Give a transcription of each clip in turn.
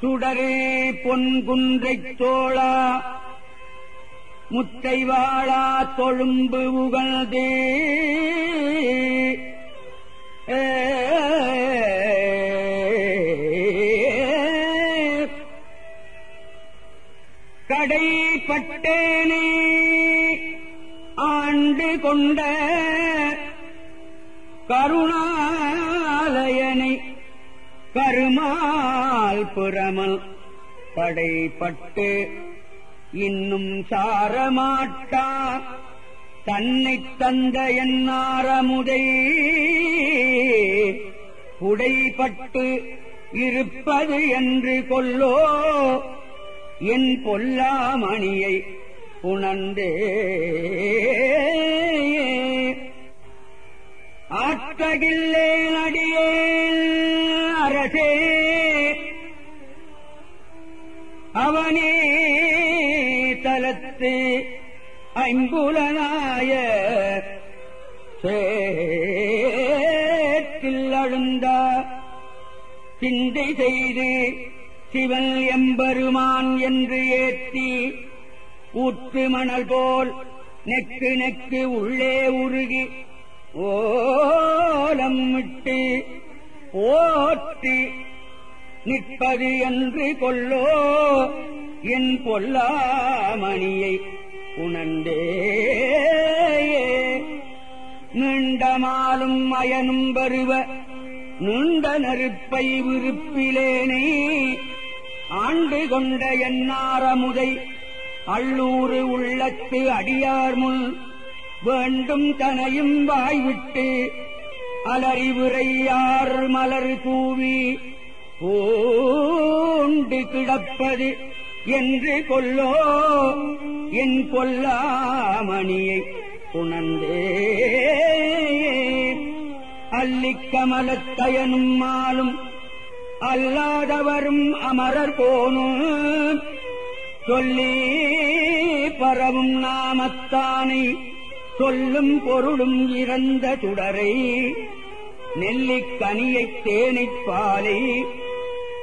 சுடரே பொன்குன்றைத் தோழா முத்தை வாழா தொழும்பு உகழ்தே கடைப்பட்டேனே ஆண்டு கொண்ட கருணாலயனை கருமா பால் புறமல் படைப்பட்டு இன்னும் சாரமாட்டா. தன்னை தந்த என்னாரமுதை உடைப்பட்டு இருப்பது என்று கொல்லோ. என் பொல்லாமணியை உணர்ந்தே ஆற்றகில்லே தலத்து ஐம்புலனாய சேற்றில் அழுந்தா. சிந்தை செய்து சிவன் எம்பெருமான் என்று ஏற்றி ஊற்று மணல் போல் நெக்கு நெக்கு உள்ளே உருகி ஓலம் விட்டு ஓற்றி நிற்பது என்று கொல்லோ. என் பொல்லாமணியை உணர்ந்தே நீண்டமாலும் மயனும் வருவ நுண்ட நெருப்பை விருப்பிலேனே. ஆண்டு கொண்ட என்னாரமுதை அள்ளூறு உள்ளத்து அடியார் முன் வேண்டும் தனையும் வாய்விட்டு அலறிவுரையார் மலர் தூவி. ஓண்டு கிடப்பது என்று கொல்லோ என் கொல்லாமணியை உணர்ந்தே அல்லிக்கமலத்தயனும் மாலும் அல்லாதவரும் அமரர் போனும் சொல்லி பரவும் நாமத்தானை சொல்லும் பொருளும் இறந்த சுடரை நெல்லிக்கனியைத் தேனைப் பாலை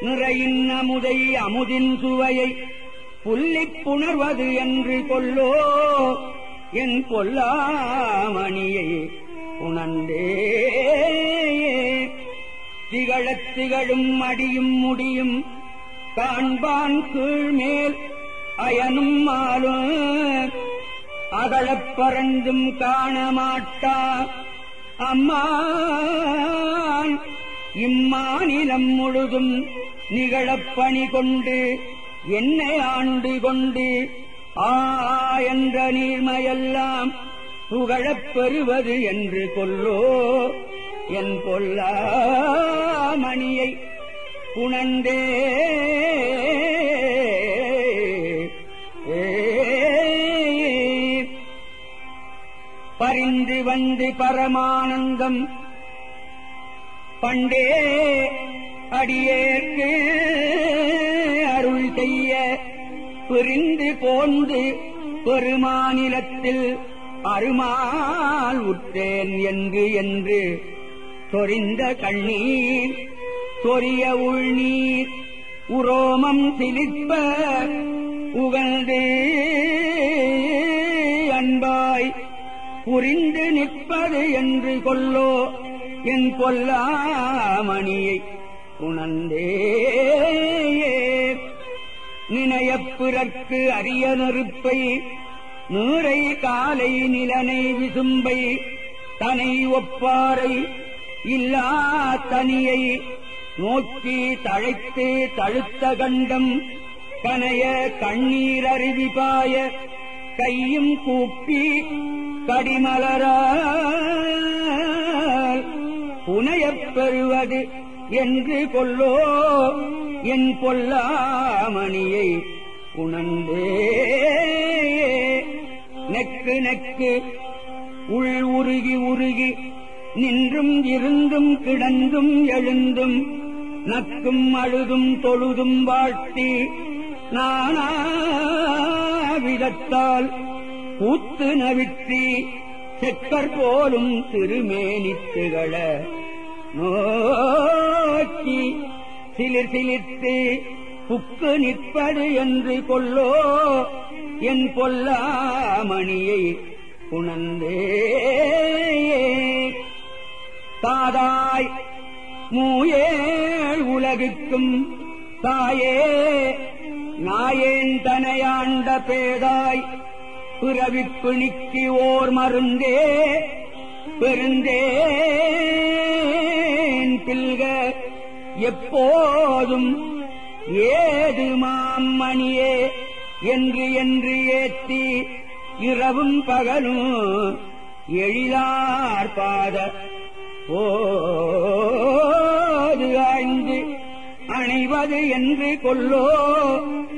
நிறையின் அமுதை அமுதின் சுவையை புல்லிப் புணர்வது என்று கொல்லோ என் கொல்லாமணியை உணர்ந்தே திகழத் திகழும் அடியும் முடியும் காண்பான் கீழ்மேல் அயனும் மாலும் அகழப் பறந்தும் காணமாட்டா அம்மான். இம்மாநிலம் முழுதும் நிகழப்பணி கொண்டு என்னை ஆண்டு கொண்டு ஆ என்ற நீர்மையெல்லாம் புகழப் பெறுவது என்று கொல்லோ. என் பொல்லாமணியை புணந்தே பரிந்து வந்து பரமானந்தம் பண்டே. அடியேற்கு அருள் செய்ய பிரிந்து போந்து பெருமாநிலத்தில் அருமால் உற்றேன் என்று என்று சொரிந்த கண்ணீர் சொரிய உள்நீர் உரோமம் சிலிப்ப உகழ்ந்து அன்பாய் புரிந்து நிற்பது என்று கொல்லோ என் கொல்லாமணியை உணர்ந்தே நினையப்பிறர்க்கு அரிய நெருப்பை நீரை காலை நிலனை விசும்பை தனை ஒப்பாரை இல்லா தனியை நோக்கி தழைத்து தழுத்த கண்டம் கனைய கண்ணீர் அருவிபாய கையும் கூப்பி கடிமலரா. புனையப் பெறுவது என்று கொல்லோ என் பொல்லாமணியை உணர்ந்தே. நெக்கு நெக்கு உள் உருகி உருகி நின்றும் இருந்தும் கிடந்தும் எழுந்தும் நக்கும் அழுதும் தொழுதும் வாழ்த்தி நானா விதத்தால் கூத்து நவிற்றி செக்கர் போலும் திருமேனித்துகள. நோக்கி சிலிர் சிலிர்த்து புக்கு நிற்பது என்று கொல்லோ. என் பொல்லாமணியை உணர்ந்தே தாதாய் மூயேள் உலகுக்கும் தாயே. நாயேந்தனையாண்ட பேதாய் பிறவிப்பு நீக்கி ஓர் மருந்தே. பெருந்தேன் பில்க எப்போதும் ஏது மாமணியே என்று என்று ஏத்தி இரவும் பகலும் எழிலார்பாத ஓது ஆய்ந்து அணைவது என்று கொல்லோ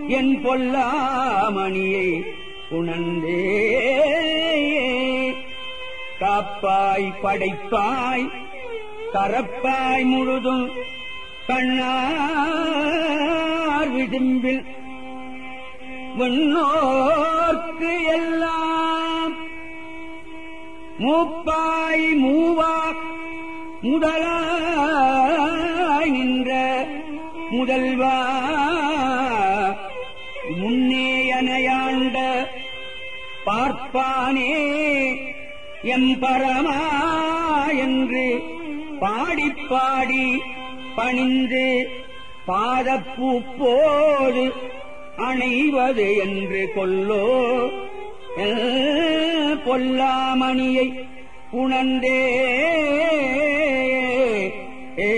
என் பொல்லாமணியை. உணர்ந்தே காப்பாய் படைப்பாய் கரப்பாய் முழுதும் கண்ணார் விடும்பில் முன்னோர்க்கு எல்லாம் மூப்பாய் மூவா முதலாய் நின்ற முதல்வா எம் பரமா என்று பாடிப் பாடி பணிந்து பாதப்பூ போது அணைவது என்று கொல்லோ. பொல்லாமணியை உணர்ந்தே ஏ